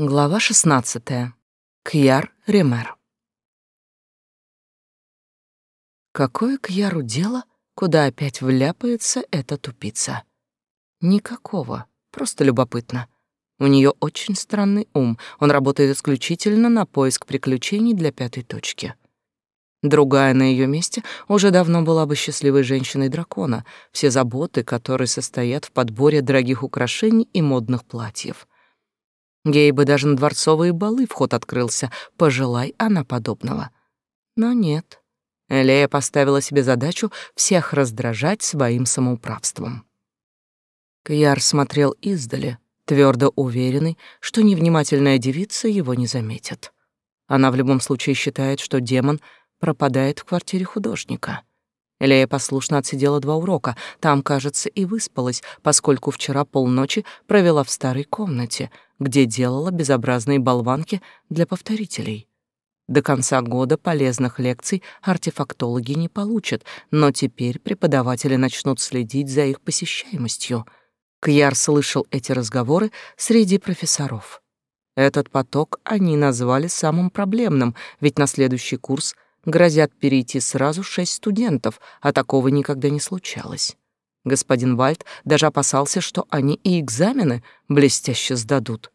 Глава 16. Кьяр Ремер. Какое Кьяру дело, куда опять вляпается эта тупица? Никакого, просто любопытно. У нее очень странный ум, он работает исключительно на поиск приключений для пятой точки. Другая на ее месте уже давно была бы счастливой женщиной дракона, все заботы, которые состоят в подборе дорогих украшений и модных платьев — Ей бы даже на дворцовые балы вход открылся, пожелай она подобного. Но нет. Элея поставила себе задачу всех раздражать своим самоуправством. Кьяр смотрел издали, твердо уверенный, что невнимательная девица его не заметит. Она в любом случае считает, что демон пропадает в квартире художника. Элея послушно отсидела два урока, там, кажется, и выспалась, поскольку вчера полночи провела в старой комнате, где делала безобразные болванки для повторителей. До конца года полезных лекций артефактологи не получат, но теперь преподаватели начнут следить за их посещаемостью. Кьяр слышал эти разговоры среди профессоров. Этот поток они назвали самым проблемным, ведь на следующий курс — грозят перейти сразу шесть студентов, а такого никогда не случалось. Господин Вальд даже опасался, что они и экзамены блестяще сдадут.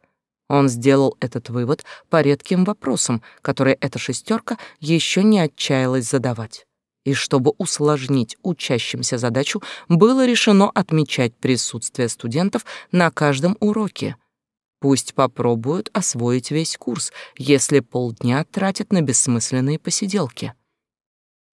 Он сделал этот вывод по редким вопросам, которые эта шестерка еще не отчаялась задавать. И чтобы усложнить учащимся задачу, было решено отмечать присутствие студентов на каждом уроке — Пусть попробуют освоить весь курс, если полдня тратят на бессмысленные посиделки.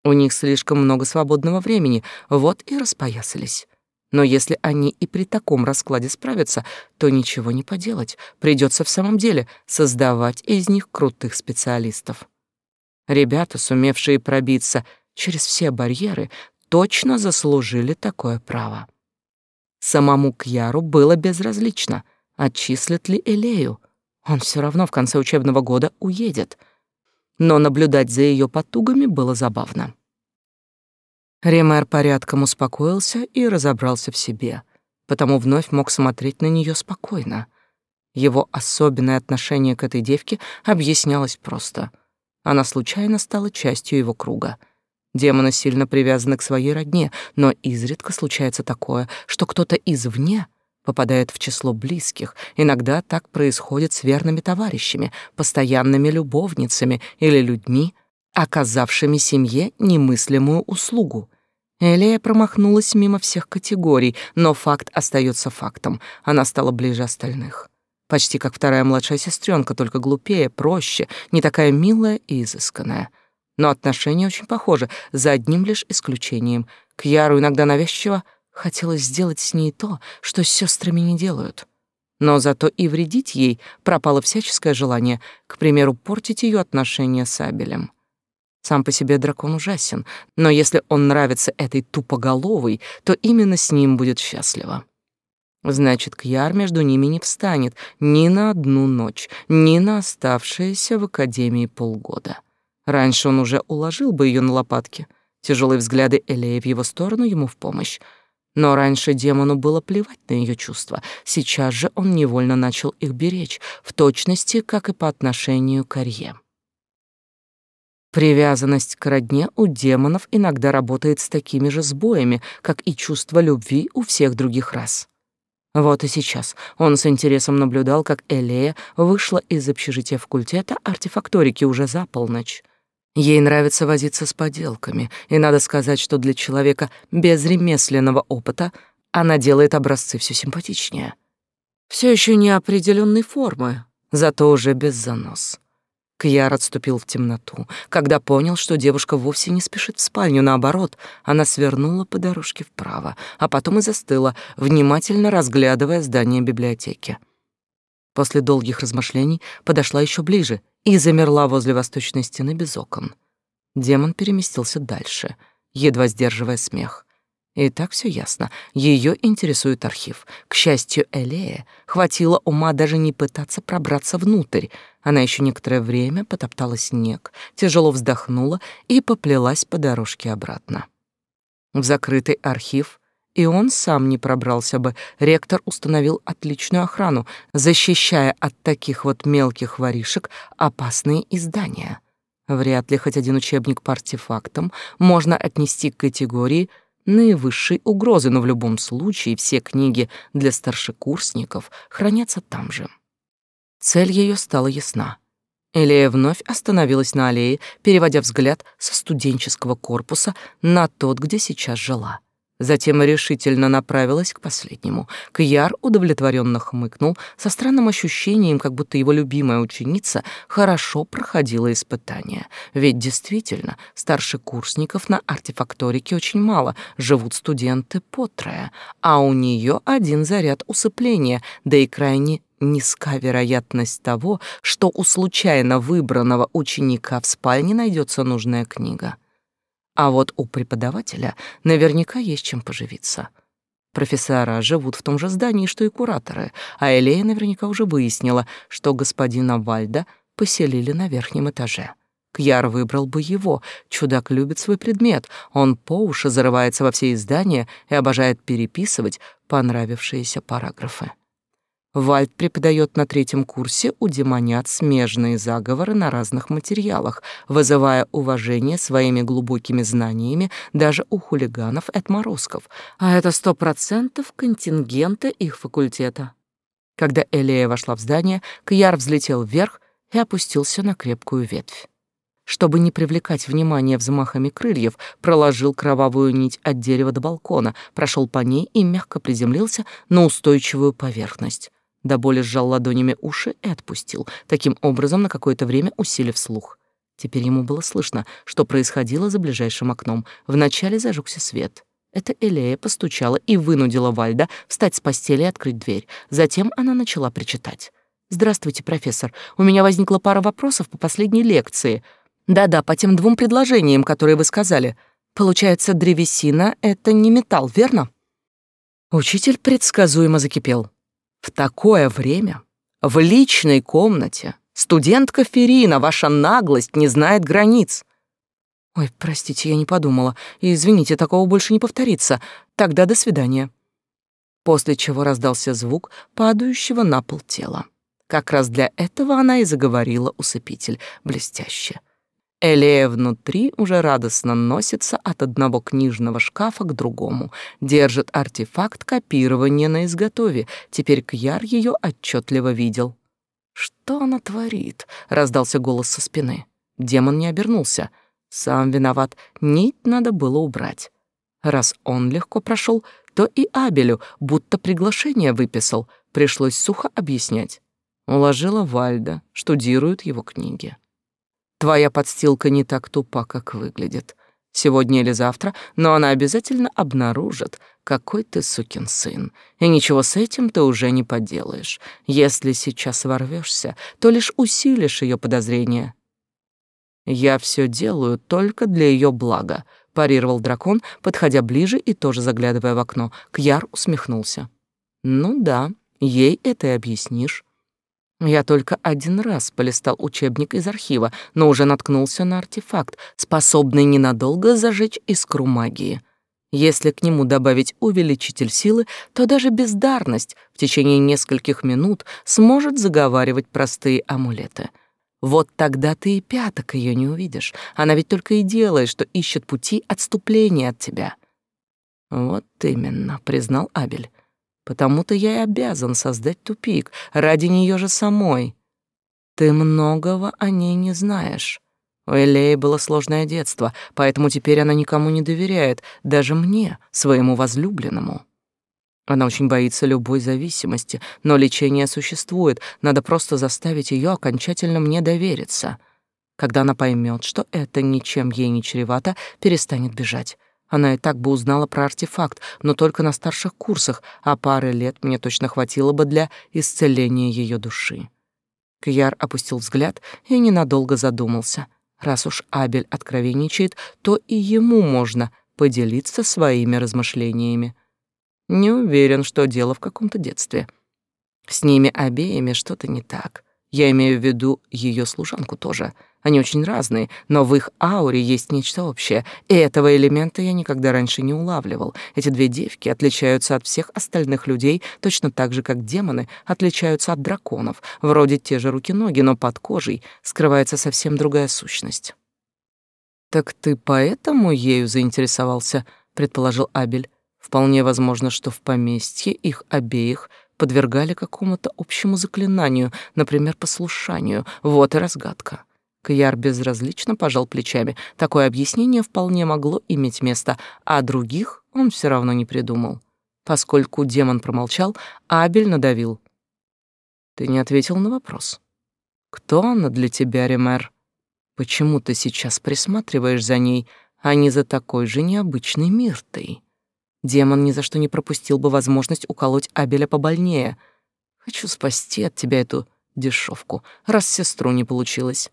У них слишком много свободного времени, вот и распоясались. Но если они и при таком раскладе справятся, то ничего не поделать. Придется в самом деле создавать из них крутых специалистов. Ребята, сумевшие пробиться через все барьеры, точно заслужили такое право. Самому Кьяру было безразлично — отчислят ли Элею. Он все равно в конце учебного года уедет. Но наблюдать за ее потугами было забавно. Ремер порядком успокоился и разобрался в себе, потому вновь мог смотреть на нее спокойно. Его особенное отношение к этой девке объяснялось просто. Она случайно стала частью его круга. Демоны сильно привязаны к своей родне, но изредка случается такое, что кто-то извне — попадает в число близких. Иногда так происходит с верными товарищами, постоянными любовницами или людьми, оказавшими семье немыслимую услугу. Элея промахнулась мимо всех категорий, но факт остается фактом. Она стала ближе остальных. Почти как вторая младшая сестренка, только глупее, проще, не такая милая и изысканная. Но отношения очень похожи, за одним лишь исключением. К Яру иногда навязчиво Хотелось сделать с ней то, что с сестрами не делают. Но зато и вредить ей пропало всяческое желание, к примеру, портить ее отношения с Абелем. Сам по себе дракон ужасен, но если он нравится этой тупоголовой, то именно с ним будет счастлива. Значит, Кьяр между ними не встанет ни на одну ночь, ни на оставшиеся в академии полгода. Раньше он уже уложил бы ее на лопатки. Тяжелые взгляды Элеи в его сторону ему в помощь. Но раньше демону было плевать на ее чувства. Сейчас же он невольно начал их беречь, в точности, как и по отношению к Арье. Привязанность к родне у демонов иногда работает с такими же сбоями, как и чувство любви у всех других рас. Вот и сейчас он с интересом наблюдал, как Элея вышла из общежития факультета артефакторики уже за полночь. Ей нравится возиться с поделками, и надо сказать, что для человека без ремесленного опыта она делает образцы все симпатичнее. Все еще неопределенной формы, зато уже без занос. Кьяр отступил в темноту, когда понял, что девушка вовсе не спешит в спальню, наоборот, она свернула по дорожке вправо, а потом и застыла, внимательно разглядывая здание библиотеки. После долгих размышлений подошла еще ближе и замерла возле восточной стены без окон. Демон переместился дальше, едва сдерживая смех. И так все ясно. Ее интересует архив. К счастью, Элея хватило ума даже не пытаться пробраться внутрь. Она еще некоторое время потоптала снег, тяжело вздохнула и поплелась по дорожке обратно. В закрытый архив и он сам не пробрался бы. Ректор установил отличную охрану, защищая от таких вот мелких воришек опасные издания. Вряд ли хоть один учебник по артефактам можно отнести к категории наивысшей угрозы, но в любом случае все книги для старшекурсников хранятся там же. Цель ее стала ясна. Элея вновь остановилась на аллее, переводя взгляд со студенческого корпуса на тот, где сейчас жила. Затем решительно направилась к последнему. Кьяр удовлетворенно хмыкнул, со странным ощущением, как будто его любимая ученица хорошо проходила испытания. Ведь действительно, старшекурсников на артефакторике очень мало, живут студенты по трое, а у нее один заряд усыпления, да и крайне низка вероятность того, что у случайно выбранного ученика в спальне найдется нужная книга. А вот у преподавателя наверняка есть чем поживиться. Профессора живут в том же здании, что и кураторы, а Элея наверняка уже выяснила, что господина Вальда поселили на верхнем этаже. Кьяр выбрал бы его. Чудак любит свой предмет. Он по уши зарывается во все издания и обожает переписывать понравившиеся параграфы. Вальд преподает на третьем курсе у демонят смежные заговоры на разных материалах, вызывая уважение своими глубокими знаниями даже у хулиганов и отморозков, а это сто процентов контингента их факультета. Когда Элея вошла в здание, Кьяр взлетел вверх и опустился на крепкую ветвь. Чтобы не привлекать внимание взмахами крыльев, проложил кровавую нить от дерева до балкона, прошел по ней и мягко приземлился на устойчивую поверхность. До боли сжал ладонями уши и отпустил, таким образом на какое-то время усилив слух. Теперь ему было слышно, что происходило за ближайшим окном. Вначале зажегся свет. Это Элея постучала и вынудила Вальда встать с постели и открыть дверь. Затем она начала причитать. «Здравствуйте, профессор. У меня возникла пара вопросов по последней лекции. Да-да, по тем двум предложениям, которые вы сказали. Получается, древесина — это не металл, верно?» Учитель предсказуемо закипел. В такое время, в личной комнате, студентка Ферина, ваша наглость не знает границ. Ой, простите, я не подумала. Извините, такого больше не повторится. Тогда до свидания. После чего раздался звук падающего на пол тела. Как раз для этого она и заговорила усыпитель блестяще. Элея внутри уже радостно носится от одного книжного шкафа к другому, держит артефакт копирования на изготове. Теперь Кьяр ее отчетливо видел. «Что она творит?» — раздался голос со спины. Демон не обернулся. Сам виноват, нить надо было убрать. Раз он легко прошел, то и Абелю будто приглашение выписал. Пришлось сухо объяснять. Уложила Вальда, штудирует его книги. Твоя подстилка не так тупа, как выглядит. Сегодня или завтра, но она обязательно обнаружит, какой ты сукин сын. И ничего с этим ты уже не поделаешь. Если сейчас ворвешься, то лишь усилишь ее подозрения. Я все делаю только для ее блага, парировал дракон, подходя ближе и тоже заглядывая в окно. Кьяр усмехнулся. Ну да, ей это и объяснишь. Я только один раз полистал учебник из архива, но уже наткнулся на артефакт, способный ненадолго зажечь искру магии. Если к нему добавить увеличитель силы, то даже бездарность в течение нескольких минут сможет заговаривать простые амулеты. Вот тогда ты и пяток ее не увидишь. Она ведь только и делает, что ищет пути отступления от тебя. Вот именно, признал Абель. Потому-то я и обязан создать тупик ради нее же самой. Ты многого о ней не знаешь. У Элеи было сложное детство, поэтому теперь она никому не доверяет, даже мне, своему возлюбленному. Она очень боится любой зависимости, но лечение существует, надо просто заставить ее окончательно мне довериться. Когда она поймет, что это ничем ей не чревато, перестанет бежать. Она и так бы узнала про артефакт, но только на старших курсах, а пары лет мне точно хватило бы для исцеления ее души. Кьяр опустил взгляд и ненадолго задумался. Раз уж Абель откровенничает, то и ему можно поделиться своими размышлениями. Не уверен, что дело в каком-то детстве. С ними обеими что-то не так. Я имею в виду ее служанку тоже. Они очень разные, но в их ауре есть нечто общее, и этого элемента я никогда раньше не улавливал. Эти две девки отличаются от всех остальных людей точно так же, как демоны отличаются от драконов. Вроде те же руки-ноги, но под кожей скрывается совсем другая сущность. «Так ты поэтому ею заинтересовался?» — предположил Абель. «Вполне возможно, что в поместье их обеих подвергали какому-то общему заклинанию, например, послушанию. Вот и разгадка». Кьяр безразлично пожал плечами. Такое объяснение вполне могло иметь место, а других он все равно не придумал. Поскольку демон промолчал, Абель надавил. «Ты не ответил на вопрос. Кто она для тебя, Ремер? Почему ты сейчас присматриваешь за ней, а не за такой же необычной Миртой?» Демон ни за что не пропустил бы возможность уколоть Абеля побольнее. «Хочу спасти от тебя эту дешевку, раз сестру не получилось».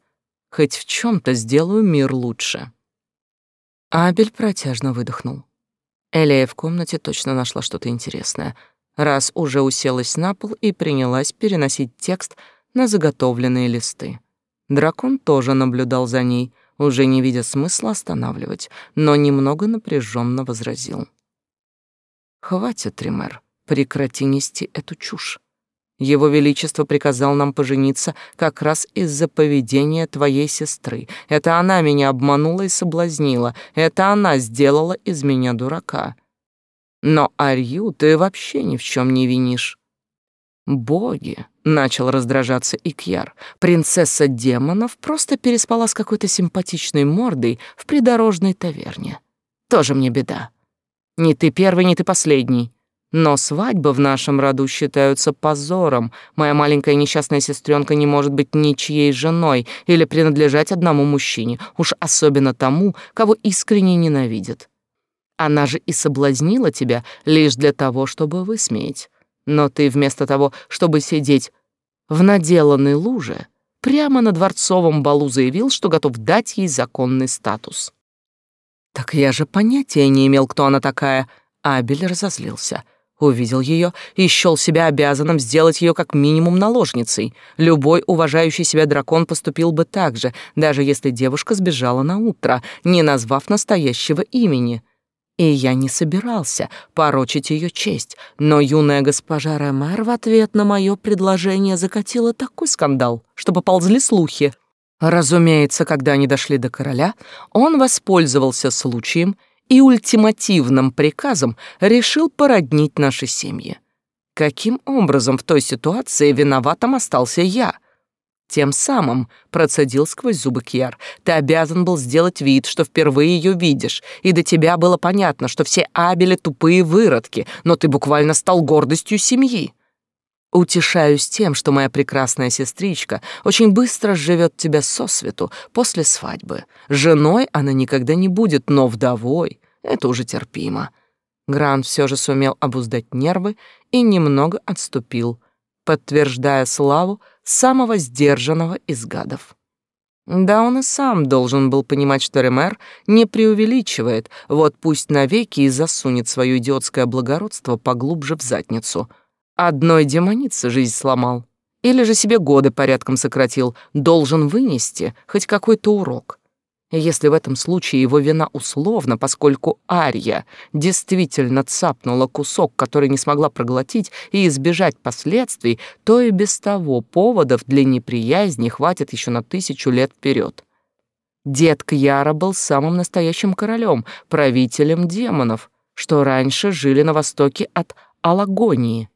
Хоть в чем то сделаю мир лучше. Абель протяжно выдохнул. Элея в комнате точно нашла что-то интересное, раз уже уселась на пол и принялась переносить текст на заготовленные листы. Дракон тоже наблюдал за ней, уже не видя смысла останавливать, но немного напряженно возразил. «Хватит, Тример, прекрати нести эту чушь. Его Величество приказал нам пожениться как раз из-за поведения твоей сестры. Это она меня обманула и соблазнила. Это она сделала из меня дурака. Но Арью ты вообще ни в чем не винишь. Боги, начал раздражаться Икьяр. Принцесса демонов просто переспала с какой-то симпатичной мордой в придорожной таверне. Тоже мне беда. Не ты первый, не ты последний. Но свадьбы в нашем роду считаются позором. Моя маленькая несчастная сестренка не может быть ничьей женой или принадлежать одному мужчине, уж особенно тому, кого искренне ненавидит. Она же и соблазнила тебя лишь для того, чтобы высмеять. Но ты вместо того, чтобы сидеть в наделанной луже, прямо на дворцовом балу заявил, что готов дать ей законный статус. Так я же понятия не имел, кто она такая. Абель разозлился — увидел ее и счел себя обязанным сделать ее как минимум наложницей. Любой уважающий себя дракон поступил бы так же, даже если девушка сбежала на утро, не назвав настоящего имени. И я не собирался порочить ее честь, но юная госпожа Ремер в ответ на мое предложение закатила такой скандал, что поползли слухи. Разумеется, когда они дошли до короля, он воспользовался случаем и ультимативным приказом решил породнить наши семьи. Каким образом в той ситуации виноватым остался я? Тем самым процедил сквозь зубы Кьяр. Ты обязан был сделать вид, что впервые ее видишь, и до тебя было понятно, что все Абели тупые выродки, но ты буквально стал гордостью семьи. Утешаюсь тем, что моя прекрасная сестричка очень быстро живет тебя сосвету после свадьбы. Женой она никогда не будет, но вдовой — это уже терпимо. Грант все же сумел обуздать нервы и немного отступил, подтверждая славу самого сдержанного из гадов. Да, он и сам должен был понимать, что Ремер не преувеличивает, вот пусть навеки и засунет свое идиотское благородство поглубже в задницу — Одной демонице жизнь сломал. Или же себе годы порядком сократил, должен вынести хоть какой-то урок. Если в этом случае его вина условна, поскольку Ария действительно цапнула кусок, который не смогла проглотить и избежать последствий, то и без того поводов для неприязни хватит еще на тысячу лет вперед. Дед Кьяра был самым настоящим королем, правителем демонов, что раньше жили на востоке от Алагонии.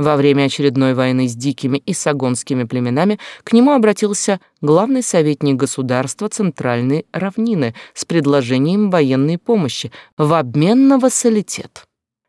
Во время очередной войны с дикими и сагонскими племенами к нему обратился главный советник государства Центральной равнины с предложением военной помощи в обмен на вассалитет.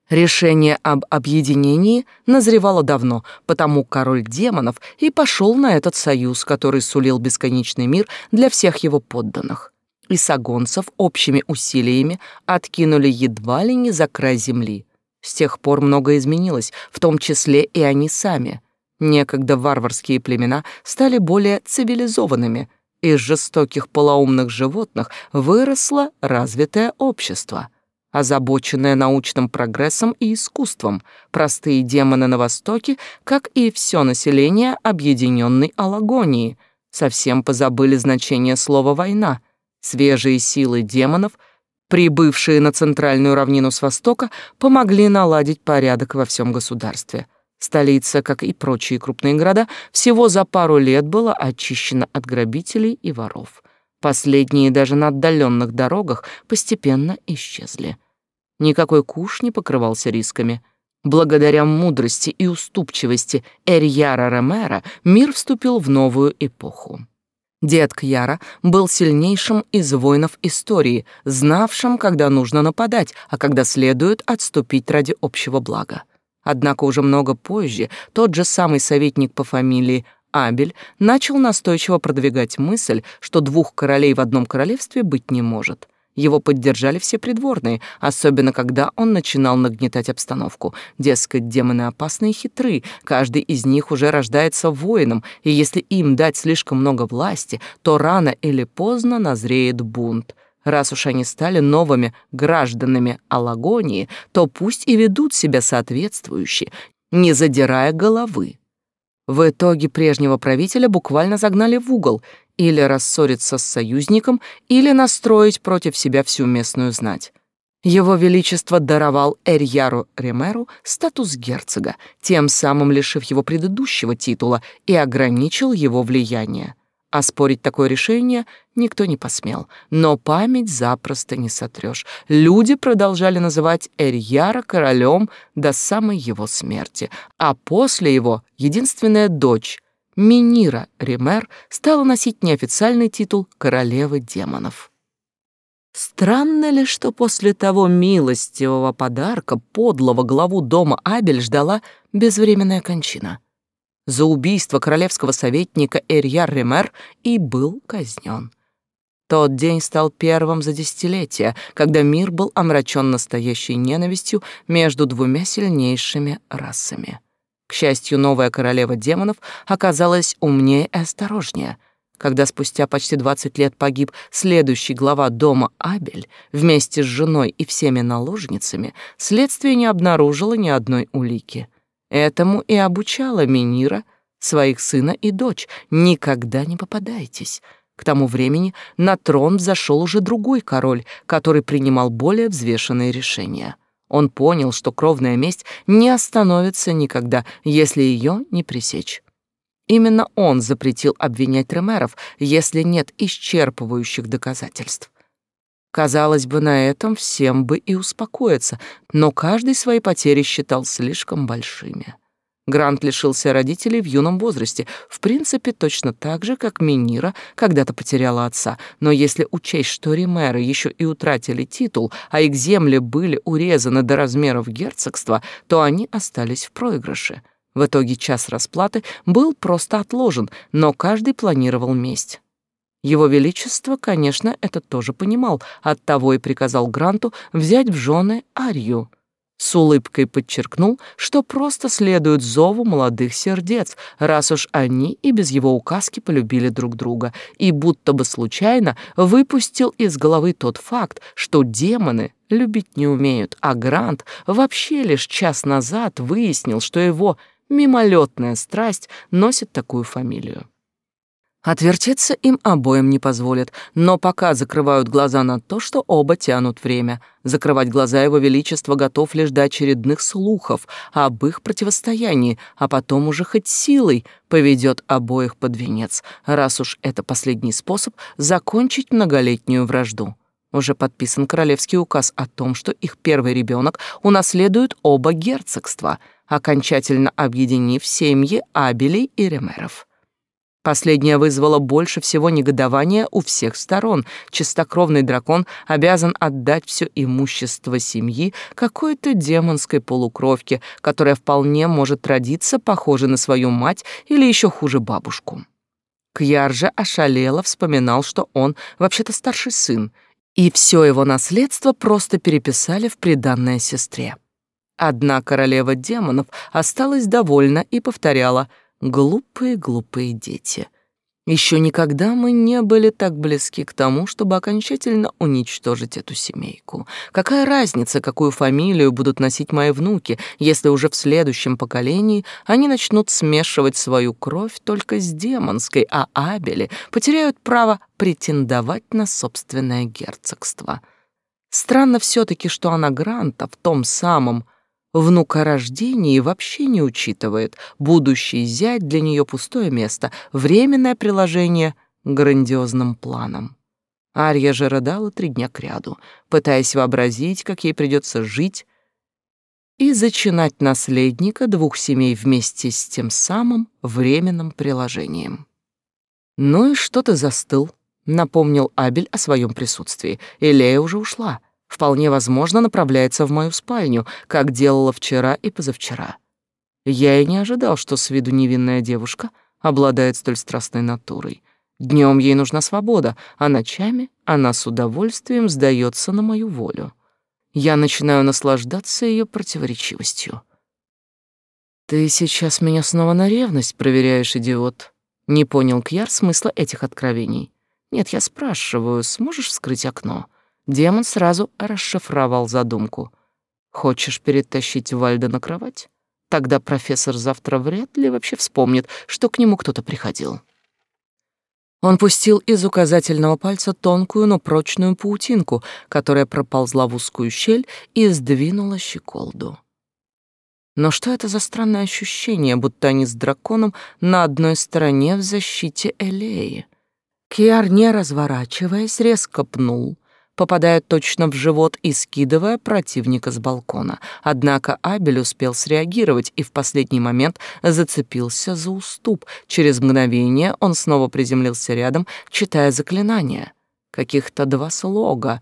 Решение об объединении назревало давно, потому король демонов и пошел на этот союз, который сулил бесконечный мир для всех его подданных. И сагонцев общими усилиями откинули едва ли не за край земли – с тех пор многое изменилось, в том числе и они сами. Некогда варварские племена стали более цивилизованными. Из жестоких полоумных животных выросло развитое общество, озабоченное научным прогрессом и искусством. Простые демоны на Востоке, как и все население объединенной Алагонии, Совсем позабыли значение слова «война». Свежие силы демонов, прибывшие на центральную равнину с востока, помогли наладить порядок во всем государстве. Столица, как и прочие крупные города, всего за пару лет была очищена от грабителей и воров. Последние даже на отдаленных дорогах постепенно исчезли. Никакой куш не покрывался рисками. Благодаря мудрости и уступчивости Эрьяра Ремера мир вступил в новую эпоху. Дед Кьяра был сильнейшим из воинов истории, знавшим, когда нужно нападать, а когда следует отступить ради общего блага. Однако уже много позже тот же самый советник по фамилии Абель начал настойчиво продвигать мысль, что двух королей в одном королевстве быть не может. Его поддержали все придворные, особенно когда он начинал нагнетать обстановку. Дескать, демоны опасны и хитры, каждый из них уже рождается воином, и если им дать слишком много власти, то рано или поздно назреет бунт. Раз уж они стали новыми гражданами Алагонии, то пусть и ведут себя соответствующе, не задирая головы. В итоге прежнего правителя буквально загнали в угол, или рассориться с союзником, или настроить против себя всю местную знать. Его Величество даровал Эрьяру Ремеру статус герцога, тем самым лишив его предыдущего титула и ограничил его влияние. Оспорить такое решение никто не посмел, но память запросто не сотрешь. Люди продолжали называть Эрьяра королем до самой его смерти, а после его единственная дочь, Минира Ремер, стала носить неофициальный титул королевы демонов. Странно ли, что после того милостивого подарка подлого главу дома Абель ждала безвременная кончина? за убийство королевского советника Эрьяр Ремер и был казнен. Тот день стал первым за десятилетия, когда мир был омрачен настоящей ненавистью между двумя сильнейшими расами. К счастью, новая королева демонов оказалась умнее и осторожнее. Когда спустя почти 20 лет погиб следующий глава дома Абель вместе с женой и всеми наложницами, следствие не обнаружило ни одной улики — Этому и обучала Минира своих сына и дочь. Никогда не попадайтесь. К тому времени на трон взошел уже другой король, который принимал более взвешенные решения. Он понял, что кровная месть не остановится никогда, если ее не пресечь. Именно он запретил обвинять Ремеров, если нет исчерпывающих доказательств. Казалось бы, на этом всем бы и успокоиться, но каждый свои потери считал слишком большими. Грант лишился родителей в юном возрасте, в принципе, точно так же, как Минира когда-то потеряла отца. Но если учесть, что Римеры еще и утратили титул, а их земли были урезаны до размеров герцогства, то они остались в проигрыше. В итоге час расплаты был просто отложен, но каждый планировал месть. Его Величество, конечно, это тоже понимал, оттого и приказал Гранту взять в жены Арию. С улыбкой подчеркнул, что просто следует зову молодых сердец, раз уж они и без его указки полюбили друг друга, и будто бы случайно выпустил из головы тот факт, что демоны любить не умеют, а Грант вообще лишь час назад выяснил, что его мимолетная страсть носит такую фамилию. Отвертеться им обоим не позволят, но пока закрывают глаза на то, что оба тянут время. Закрывать глаза его величество готов лишь до очередных слухов об их противостоянии, а потом уже хоть силой поведет обоих под венец, раз уж это последний способ закончить многолетнюю вражду. Уже подписан королевский указ о том, что их первый ребенок унаследует оба герцогства, окончательно объединив семьи Абелей и Ремеров. Последнее вызвало больше всего негодования у всех сторон. Чистокровный дракон обязан отдать все имущество семьи какой-то демонской полукровке, которая вполне может родиться похожей на свою мать или еще хуже бабушку. Кьяр же ошалело вспоминал, что он вообще-то старший сын, и все его наследство просто переписали в приданное сестре. Одна королева демонов осталась довольна и повторяла — Глупые-глупые дети. Еще никогда мы не были так близки к тому, чтобы окончательно уничтожить эту семейку. Какая разница, какую фамилию будут носить мои внуки, если уже в следующем поколении они начнут смешивать свою кровь только с демонской, а Абели потеряют право претендовать на собственное герцогство. Странно все таки что она Гранта в том самом внукорождении вообще не учитывает. Будущий зять для нее пустое место, временное приложение к грандиозным планам. Арья же рыдала три дня кряду, пытаясь вообразить, как ей придется жить и зачинать наследника двух семей вместе с тем самым временным приложением. «Ну и что ты застыл?» — напомнил Абель о своем присутствии. Илея уже ушла — вполне возможно, направляется в мою спальню, как делала вчера и позавчера. Я и не ожидал, что с виду невинная девушка обладает столь страстной натурой. Днем ей нужна свобода, а ночами она с удовольствием сдается на мою волю. Я начинаю наслаждаться ее противоречивостью. «Ты сейчас меня снова на ревность проверяешь, идиот?» Не понял Кьяр смысла этих откровений. «Нет, я спрашиваю, сможешь вскрыть окно?» Демон сразу расшифровал задумку. «Хочешь перетащить Вальда на кровать? Тогда профессор завтра вряд ли вообще вспомнит, что к нему кто-то приходил». Он пустил из указательного пальца тонкую, но прочную паутинку, которая проползла в узкую щель и сдвинула щеколду. Но что это за странное ощущение, будто они с драконом на одной стороне в защите Элеи? Киар, не разворачиваясь, резко пнул, попадая точно в живот и скидывая противника с балкона. Однако Абель успел среагировать и в последний момент зацепился за уступ. Через мгновение он снова приземлился рядом, читая заклинание. Каких-то два слога,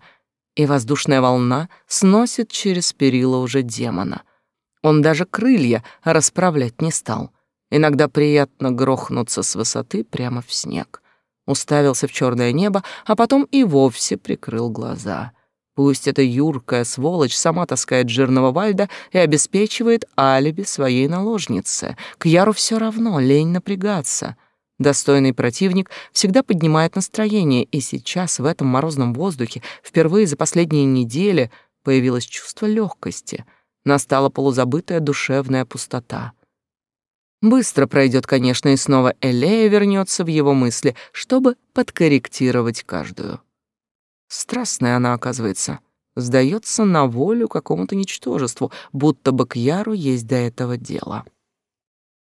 и воздушная волна сносит через перила уже демона. Он даже крылья расправлять не стал. Иногда приятно грохнуться с высоты прямо в снег уставился в черное небо, а потом и вовсе прикрыл глаза. Пусть эта юркая сволочь сама таскает жирного Вальда и обеспечивает алиби своей наложнице. К Яру все равно, лень напрягаться. Достойный противник всегда поднимает настроение, и сейчас в этом морозном воздухе впервые за последние недели появилось чувство легкости. Настала полузабытая душевная пустота. Быстро пройдет, конечно, и снова Элея вернется в его мысли, чтобы подкорректировать каждую. Страстная она, оказывается. Сдается на волю какому-то ничтожеству, будто бы к Яру есть до этого дело.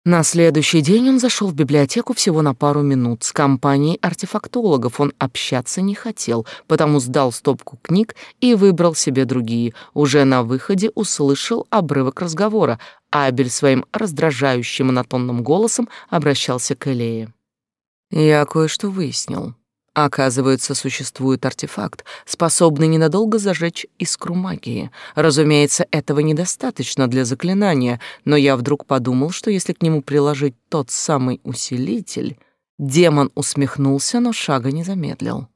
На следующий день он зашел в библиотеку всего на пару минут. С компанией артефактологов он общаться не хотел, потому сдал стопку книг и выбрал себе другие. Уже на выходе услышал обрывок разговора. Абель своим раздражающим монотонным голосом обращался к Элее. «Я кое-что выяснил. Оказывается, существует артефакт, способный ненадолго зажечь искру магии. Разумеется, этого недостаточно для заклинания, но я вдруг подумал, что если к нему приложить тот самый усилитель... Демон усмехнулся, но шага не замедлил.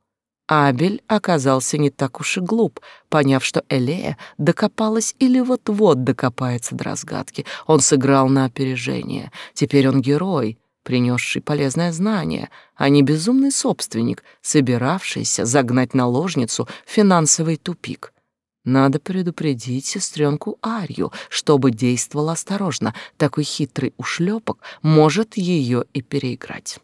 Абель оказался не так уж и глуп, поняв, что Элея докопалась или вот-вот докопается до разгадки. Он сыграл на опережение. Теперь он герой — принесший полезное знание, а не безумный собственник, собиравшийся загнать наложницу в финансовый тупик. Надо предупредить сестренку Арью, чтобы действовала осторожно. Такой хитрый ушлепок может ее и переиграть.